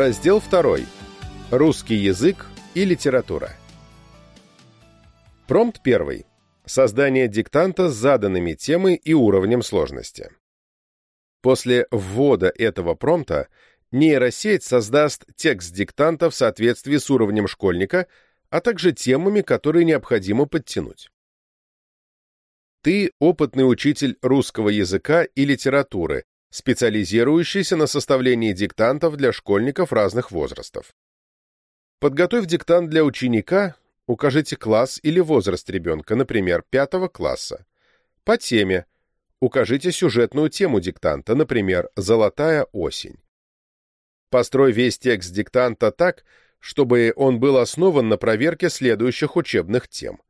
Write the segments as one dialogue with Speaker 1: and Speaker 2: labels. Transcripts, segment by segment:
Speaker 1: Раздел 2. Русский язык и литература. Промпт 1. Создание диктанта с заданными темой и уровнем сложности. После ввода этого промпта нейросеть создаст текст диктанта в соответствии с уровнем школьника, а также темами, которые необходимо подтянуть. Ты опытный учитель русского языка и литературы, специализирующийся на составлении диктантов для школьников разных возрастов. Подготовь диктант для ученика, укажите класс или возраст ребенка, например, пятого класса. По теме. Укажите сюжетную тему диктанта, например, «Золотая осень». Построй весь текст диктанта так, чтобы он был основан на проверке следующих учебных тем.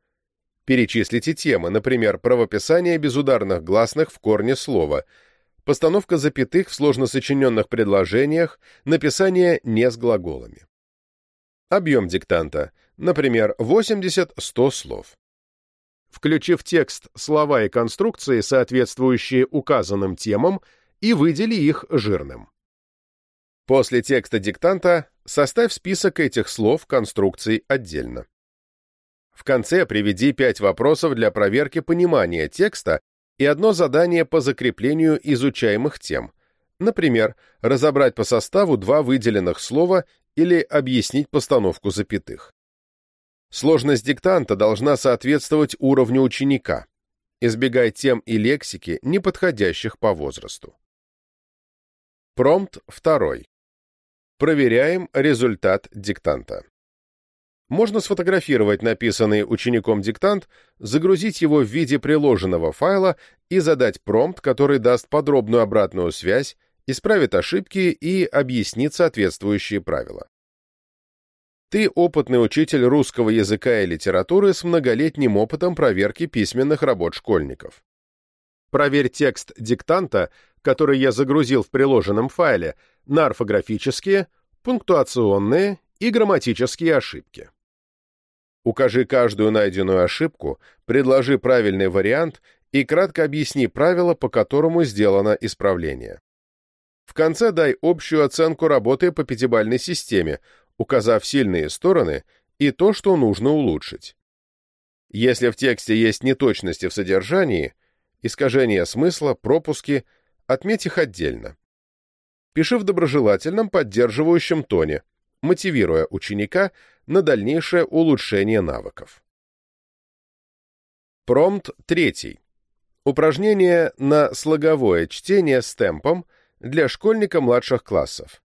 Speaker 1: Перечислите темы, например, правописание безударных гласных в корне слова – постановка запятых в сложно сочиненных предложениях, написание не с глаголами. Объем диктанта, например, 80-100 слов. Включив текст слова и конструкции, соответствующие указанным темам, и выдели их жирным. После текста диктанта составь список этих слов, конструкций отдельно. В конце приведи пять вопросов для проверки понимания текста и одно задание по закреплению изучаемых тем, например, разобрать по составу два выделенных слова или объяснить постановку запятых. Сложность диктанта должна соответствовать уровню ученика. Избегай тем и лексики, не подходящих по возрасту. Промпт 2. Проверяем результат диктанта. Можно сфотографировать написанный учеником диктант, загрузить его в виде приложенного файла и задать промпт, который даст подробную обратную связь, исправит ошибки и объяснит соответствующие правила. Ты опытный учитель русского языка и литературы с многолетним опытом проверки письменных работ школьников. Проверь текст диктанта, который я загрузил в приложенном файле, на орфографические, пунктуационные и грамматические ошибки. Укажи каждую найденную ошибку, предложи правильный вариант и кратко объясни правила, по которому сделано исправление. В конце дай общую оценку работы по пятибалльной системе, указав сильные стороны и то, что нужно улучшить. Если в тексте есть неточности в содержании, искажения смысла, пропуски, отметь их отдельно. Пиши в доброжелательном, поддерживающем тоне, мотивируя ученика на дальнейшее улучшение навыков. Промпт 3. Упражнение на слоговое чтение с темпом для школьника младших классов.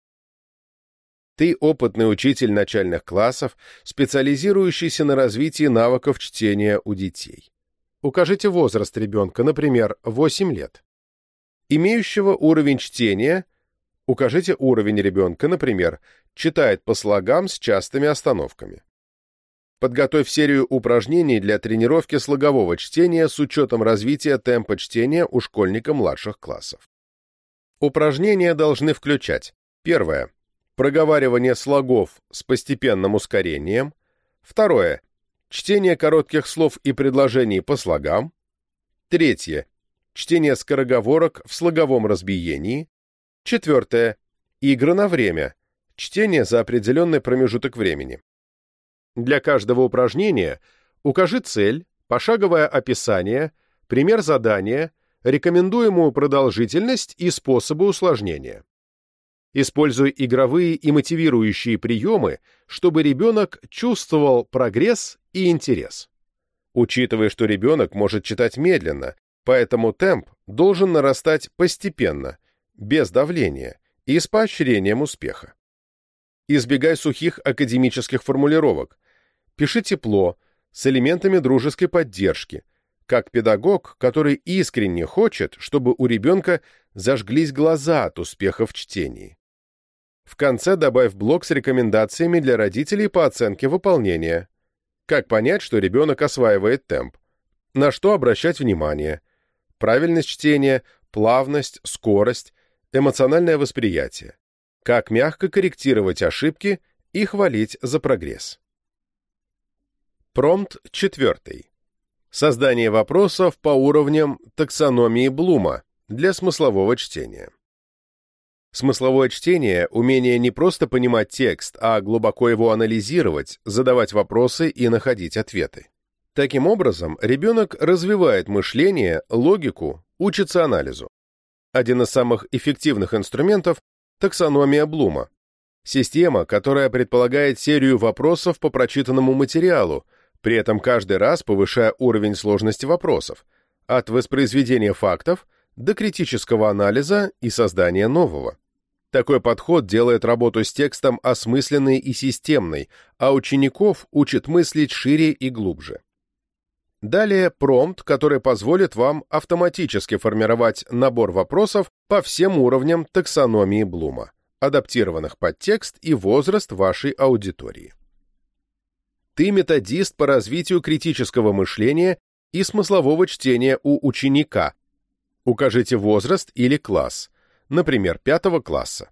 Speaker 1: Ты опытный учитель начальных классов, специализирующийся на развитии навыков чтения у детей. Укажите возраст ребенка, например, 8 лет. Имеющего уровень чтения – Укажите уровень ребенка, например, читает по слогам с частыми остановками. Подготовь серию упражнений для тренировки слогового чтения с учетом развития темпа чтения у школьника младших классов. Упражнения должны включать первое проговаривание слогов с постепенным ускорением, второе чтение коротких слов и предложений по слогам, третье чтение скороговорок в слоговом разбиении, Четвертое. Игры на время. Чтение за определенный промежуток времени. Для каждого упражнения укажи цель, пошаговое описание, пример задания, рекомендуемую продолжительность и способы усложнения. Используй игровые и мотивирующие приемы, чтобы ребенок чувствовал прогресс и интерес. Учитывая, что ребенок может читать медленно, поэтому темп должен нарастать постепенно – без давления и с поощрением успеха. Избегай сухих академических формулировок. Пиши тепло, с элементами дружеской поддержки, как педагог, который искренне хочет, чтобы у ребенка зажглись глаза от успеха в чтении. В конце добавь блок с рекомендациями для родителей по оценке выполнения. Как понять, что ребенок осваивает темп? На что обращать внимание? Правильность чтения, плавность, скорость, эмоциональное восприятие, как мягко корректировать ошибки и хвалить за прогресс. Промпт 4. Создание вопросов по уровням таксономии Блума для смыслового чтения. Смысловое чтение – умение не просто понимать текст, а глубоко его анализировать, задавать вопросы и находить ответы. Таким образом, ребенок развивает мышление, логику, учится анализу. Один из самых эффективных инструментов – таксономия Блума. Система, которая предполагает серию вопросов по прочитанному материалу, при этом каждый раз повышая уровень сложности вопросов, от воспроизведения фактов до критического анализа и создания нового. Такой подход делает работу с текстом осмысленной и системной, а учеников учит мыслить шире и глубже. Далее промпт, который позволит вам автоматически формировать набор вопросов по всем уровням таксономии Блума, адаптированных под текст и возраст вашей аудитории. Ты методист по развитию критического мышления и смыслового чтения у ученика. Укажите возраст или класс, например, пятого класса.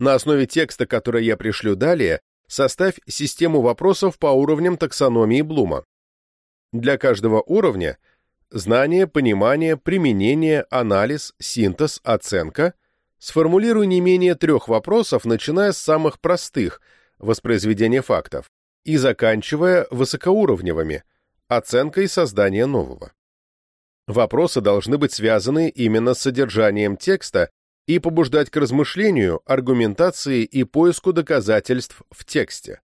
Speaker 1: На основе текста, который я пришлю далее, составь систему вопросов по уровням таксономии Блума. Для каждого уровня – знание, понимание, применение, анализ, синтез, оценка – сформулируй не менее трех вопросов, начиная с самых простых – воспроизведение фактов, и заканчивая высокоуровневыми – оценкой создания нового. Вопросы должны быть связаны именно с содержанием текста и побуждать к размышлению, аргументации и поиску доказательств в тексте.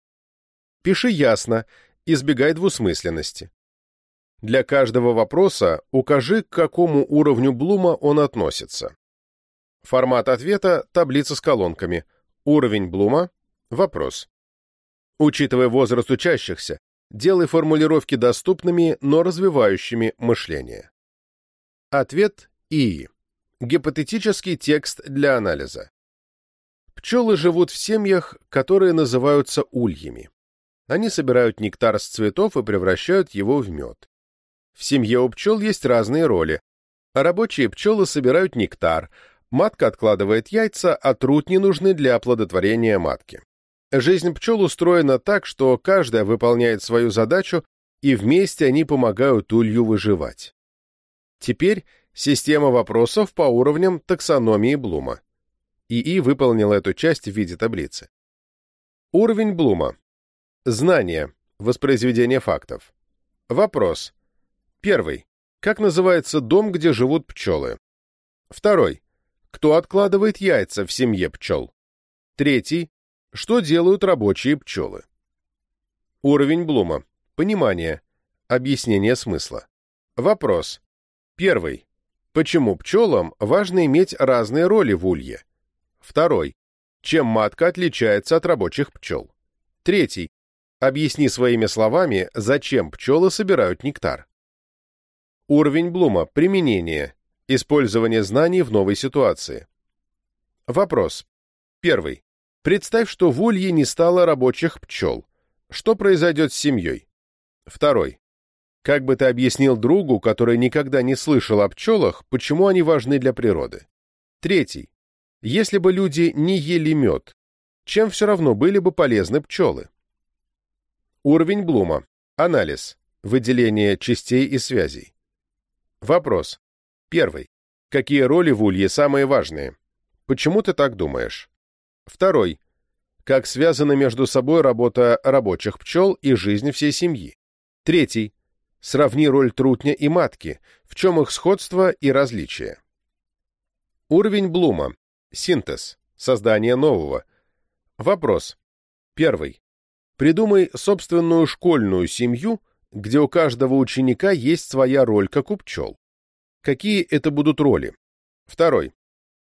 Speaker 1: Пиши ясно, избегай двусмысленности. Для каждого вопроса укажи, к какому уровню Блума он относится. Формат ответа – таблица с колонками. Уровень Блума – вопрос. Учитывая возраст учащихся, делай формулировки доступными, но развивающими мышление. Ответ ИИ. Гипотетический текст для анализа. Пчелы живут в семьях, которые называются ульями. Они собирают нектар с цветов и превращают его в мед. В семье у пчел есть разные роли. Рабочие пчелы собирают нектар, матка откладывает яйца, а трутни нужны для оплодотворения матки. Жизнь пчел устроена так, что каждая выполняет свою задачу, и вместе они помогают улью выживать. Теперь Система вопросов по уровням таксономии Блума. ИИ выполнил эту часть в виде таблицы. Уровень Блума. Знание. Воспроизведение фактов. Вопрос. Первый. Как называется дом, где живут пчелы? Второй. Кто откладывает яйца в семье пчел? Третий. Что делают рабочие пчелы? Уровень Блума. Понимание. Объяснение смысла. Вопрос. Первый. Почему пчелам важно иметь разные роли в улье? Второй. Чем матка отличается от рабочих пчел? Третий. Объясни своими словами, зачем пчелы собирают нектар. Уровень Блума. Применение. Использование знаний в новой ситуации. Вопрос. Первый. Представь, что в улье не стало рабочих пчел. Что произойдет с семьей? Второй. Как бы ты объяснил другу, который никогда не слышал о пчелах, почему они важны для природы? Третий. Если бы люди не ели мед, чем все равно были бы полезны пчелы? Уровень Блума. Анализ. Выделение частей и связей. Вопрос. Первый. Какие роли в улье самые важные? Почему ты так думаешь? Второй. Как связана между собой работа рабочих пчел и жизнь всей семьи? Третий. Сравни роль трутня и матки, в чем их сходство и различие. Уровень Блума. Синтез. Создание нового. Вопрос. Первый. Придумай собственную школьную семью, где у каждого ученика есть своя роль, как у пчел. Какие это будут роли? Второй.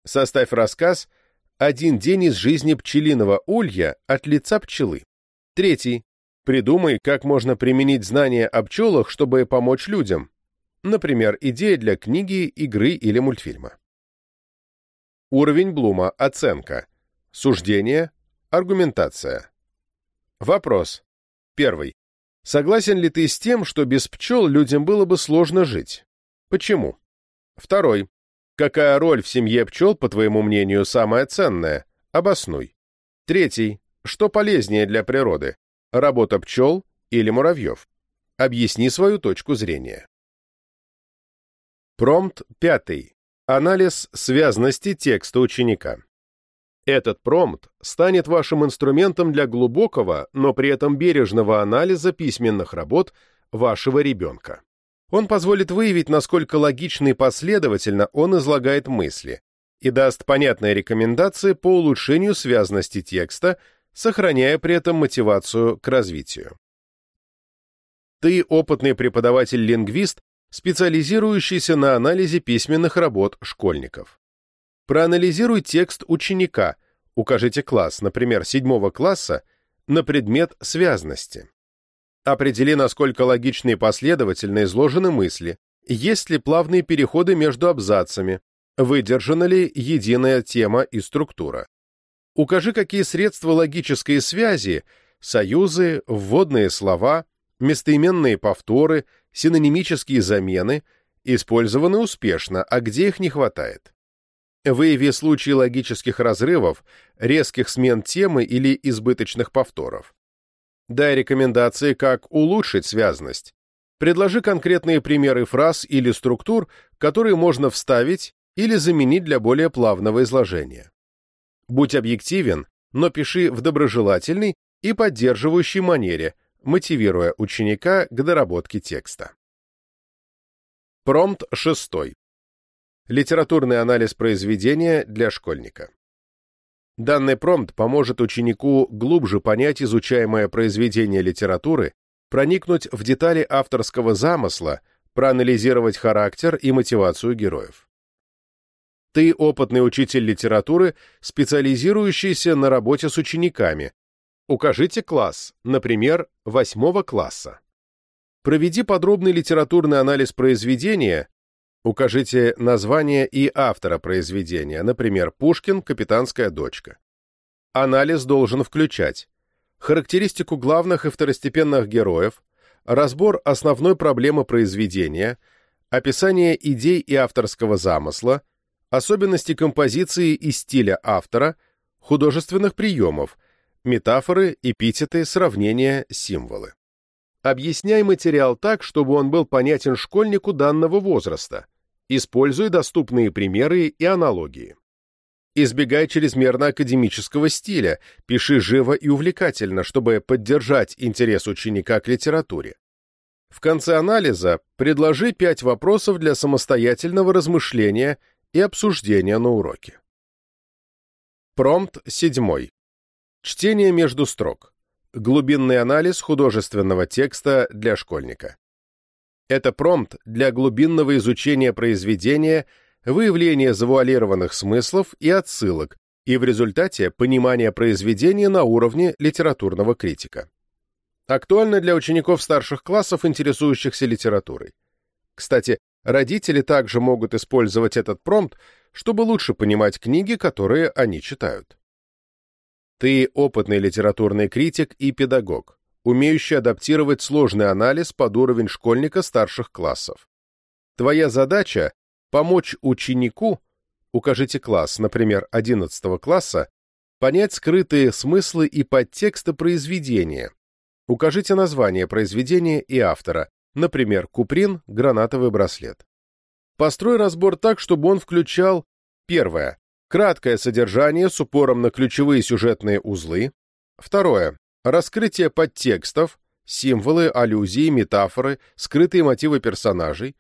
Speaker 1: Составь рассказ «Один день из жизни пчелиного улья от лица пчелы». Третий. Придумай, как можно применить знания о пчелах, чтобы помочь людям. Например, идея для книги, игры или мультфильма. Уровень Блума. Оценка. Суждение. Аргументация. Вопрос. Первый. Согласен ли ты с тем, что без пчел людям было бы сложно жить? Почему? Второй. Какая роль в семье пчел, по твоему мнению, самая ценная? Обоснуй. Третий. Что полезнее для природы? Работа пчел или муравьев? Объясни свою точку зрения. Промпт пятый. Анализ связности текста ученика. Этот промпт станет вашим инструментом для глубокого, но при этом бережного анализа письменных работ вашего ребенка. Он позволит выявить, насколько логично и последовательно он излагает мысли, и даст понятные рекомендации по улучшению связности текста, сохраняя при этом мотивацию к развитию. Ты опытный преподаватель-лингвист, специализирующийся на анализе письменных работ школьников. Проанализируй текст ученика, укажите класс, например, седьмого класса, на предмет связности. Определи, насколько логичны и последовательно изложены мысли, есть ли плавные переходы между абзацами, выдержана ли единая тема и структура. Укажи, какие средства логической связи, союзы, вводные слова, местоименные повторы, синонимические замены использованы успешно, а где их не хватает. Выяви случаи логических разрывов, резких смен темы или избыточных повторов. Дай рекомендации, как улучшить связность. Предложи конкретные примеры фраз или структур, которые можно вставить или заменить для более плавного изложения. Будь объективен, но пиши в доброжелательной и поддерживающей манере, мотивируя ученика к доработке текста. Промпт 6. Литературный анализ произведения для школьника. Данный промпт поможет ученику глубже понять изучаемое произведение литературы, проникнуть в детали авторского замысла, проанализировать характер и мотивацию героев. Ты опытный учитель литературы, специализирующийся на работе с учениками. Укажите класс, например, восьмого класса. Проведи подробный литературный анализ произведения, Укажите название и автора произведения, например, Пушкин «Капитанская дочка». Анализ должен включать характеристику главных и второстепенных героев, разбор основной проблемы произведения, описание идей и авторского замысла, особенности композиции и стиля автора, художественных приемов, метафоры, эпитеты, сравнения, символы. Объясняй материал так, чтобы он был понятен школьнику данного возраста. Используй доступные примеры и аналогии. Избегай чрезмерно академического стиля, пиши живо и увлекательно, чтобы поддержать интерес ученика к литературе. В конце анализа предложи пять вопросов для самостоятельного размышления и обсуждения на уроке. Промпт 7. Чтение между строк. Глубинный анализ художественного текста для школьника. Это промпт для глубинного изучения произведения, выявления завуалированных смыслов и отсылок, и в результате понимания произведения на уровне литературного критика. Актуально для учеников старших классов, интересующихся литературой. Кстати, родители также могут использовать этот промпт, чтобы лучше понимать книги, которые они читают. Ты опытный литературный критик и педагог, умеющий адаптировать сложный анализ под уровень школьника старших классов. Твоя задача – помочь ученику, укажите класс, например, 11 класса, понять скрытые смыслы и подтексты произведения. Укажите название произведения и автора, например, Куприн «Гранатовый браслет». Построй разбор так, чтобы он включал первое Краткое содержание с упором на ключевые сюжетные узлы. Второе. Раскрытие подтекстов, символы, аллюзии, метафоры, скрытые мотивы персонажей.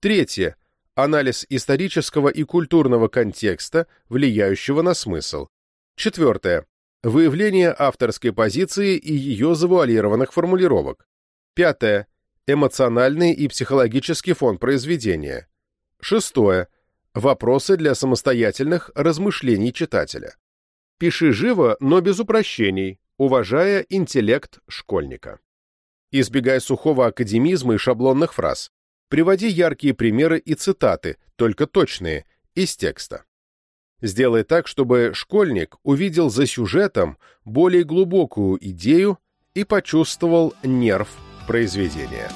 Speaker 1: Третье. Анализ исторического и культурного контекста, влияющего на смысл. Четвертое. Выявление авторской позиции и ее завуалированных формулировок. Пятое. Эмоциональный и психологический фон произведения. Шестое Вопросы для самостоятельных размышлений читателя. Пиши живо, но без упрощений, уважая интеллект школьника. Избегай сухого академизма и шаблонных фраз. Приводи яркие примеры и цитаты, только точные, из текста. Сделай так, чтобы школьник увидел за сюжетом более глубокую идею и почувствовал нерв произведения.